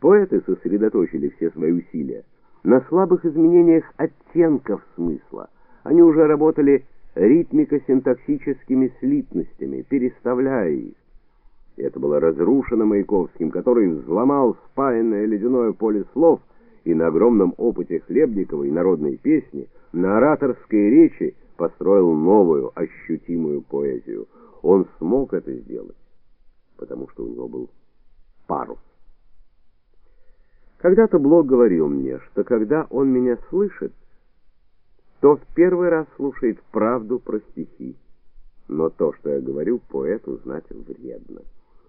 Поэты сосредоточили все свои усилия на слабых изменениях оттенков смысла. Они уже работали ритмико-синтаксическими слитностями, переставляя их. И это было разрушено Маяковским, который взломал спаянное ледяное поле слов и на огромном опыте Хлебниковой народной песни, на ораторской речи построил новую ощутимую поэзию. Он смог это сделать, потому что у него был парус. Когда-то Блок говорил мне, что когда он меня слышит, то в первый раз слушает правду про стихи. Но то, что я говорю, поэту знать вредно.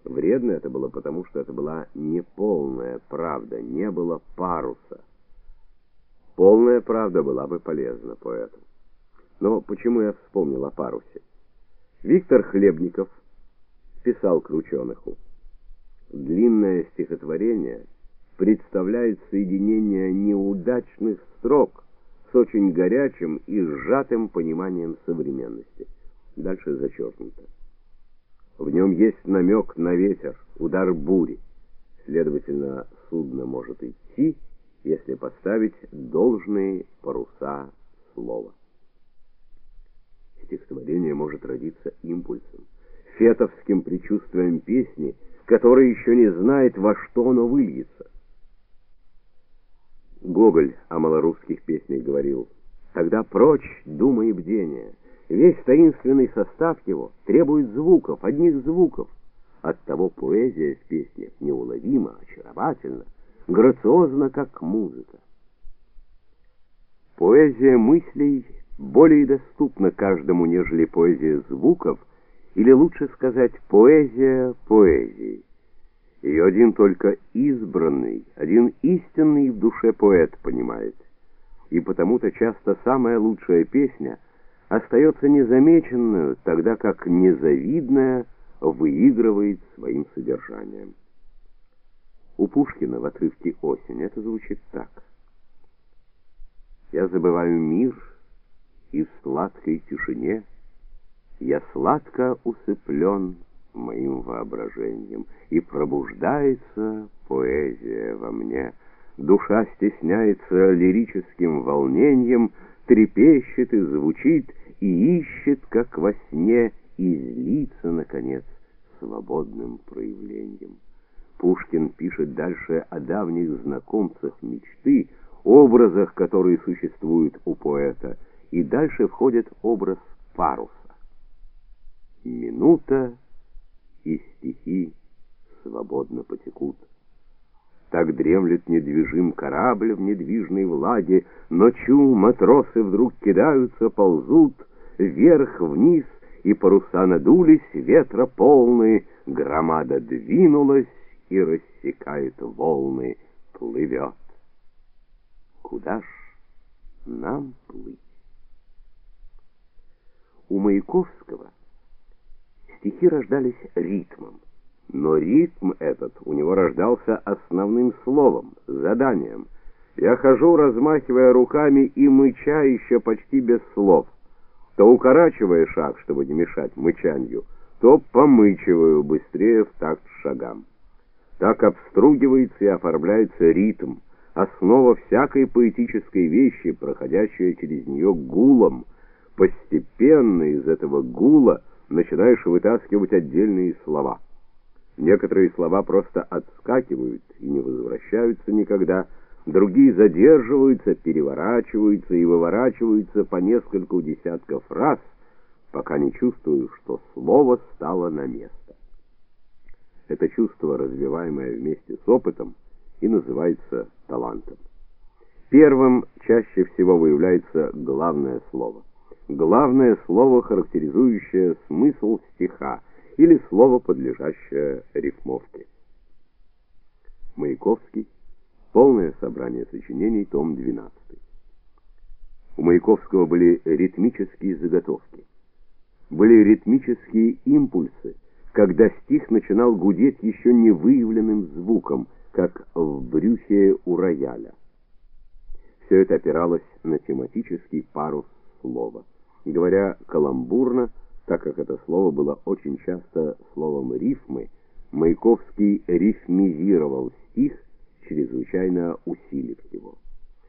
Вредно это было потому, что это была неполная правда, не было паруса. Полная правда была бы полезна поэту. Но почему я вспомнил о парусе? Виктор Хлебников писал Крученоху. Длинное стихотворение представляет соединение неудачных строк с очень горячим и сжатым пониманием современности. Дальше зачеркнуто. В нем есть намек на ветер, удар бури. Следовательно, судно может идти, если поставить должные паруса слова. Стихотворение может родиться импульсом, фетовским предчувствием песни, которая еще не знает, во что оно выльется. Гоголь о малорусских песнях говорил: "Тогда прочь думы и бдения. Весь таинственный состав его требует звуков, одних звуков. Оттого поэзия в песнях неуловима, очаровательна, грациозна, как музыка. Поэзия мыслей более доступна каждому, нежели поэзия звуков, или лучше сказать, поэзия поэзии. Ее один только избранный, один истинный в душе поэт понимает. И потому-то часто самая лучшая песня остается незамеченной, тогда как незавидная выигрывает своим содержанием. У Пушкина в отрывке «Осень» это звучит так. «Я забываю мир, и в сладкой тишине я сладко усыплен моим воображением, и пробуждается поэзия во мне. Душа стесняется лирическим волнением, трепещет и звучит, и ищет, как во сне, излиться, наконец, свободным проявлением. Пушкин пишет дальше о давних знакомцах мечты, образах, которые существуют у поэта, и дальше входит образ паруса. Минута и стихи свободно потекут. Так дремлет недвижим корабль в недвижной влаге, Ночью матросы вдруг кидаются, ползут Вверх-вниз, и паруса надулись, ветра полные, Громада двинулась и рассекает волны, плывет. Куда ж нам плыть? У Маяковского стихи рождались ритмом. Но ритм этот у него рождался основным словом, заданием. Я хожу, размахивая руками и мыча еще почти без слов. То укорачивая шаг, чтобы не мешать мычанью, то помычиваю быстрее в такт шагам. Так обстругивается и оформляется ритм, основа всякой поэтической вещи, проходящая через нее гулом. Постепенно из этого гула начинаешь вытаскивать отдельные слова. Некоторые слова просто отскакивают и не возвращаются никогда, другие задерживаются, переворачиваются и выворачиваются по нескольку десятков раз, пока не чувствуешь, что слово стало на место. Это чувство, развиваемое вместе с опытом, и называется талантом. Первым чаще всего выявляется главное слово главное слово, характеризующее смысл стиха, или слово, подлежащее рифмовке. Маяковский. Полное собрание сочинений, том 12. У Маяковского были ритмические заготовки. Были ритмические импульсы, когда стих начинал гудеть еще не выявленным звуком, как в брюхе у рояля. Все это опиралось на тематический парус слова. Говоря каламбурно, так как это слово было очень часто словом рифмы, Маяковский рифмизировал стих чрезвычайно усилив его.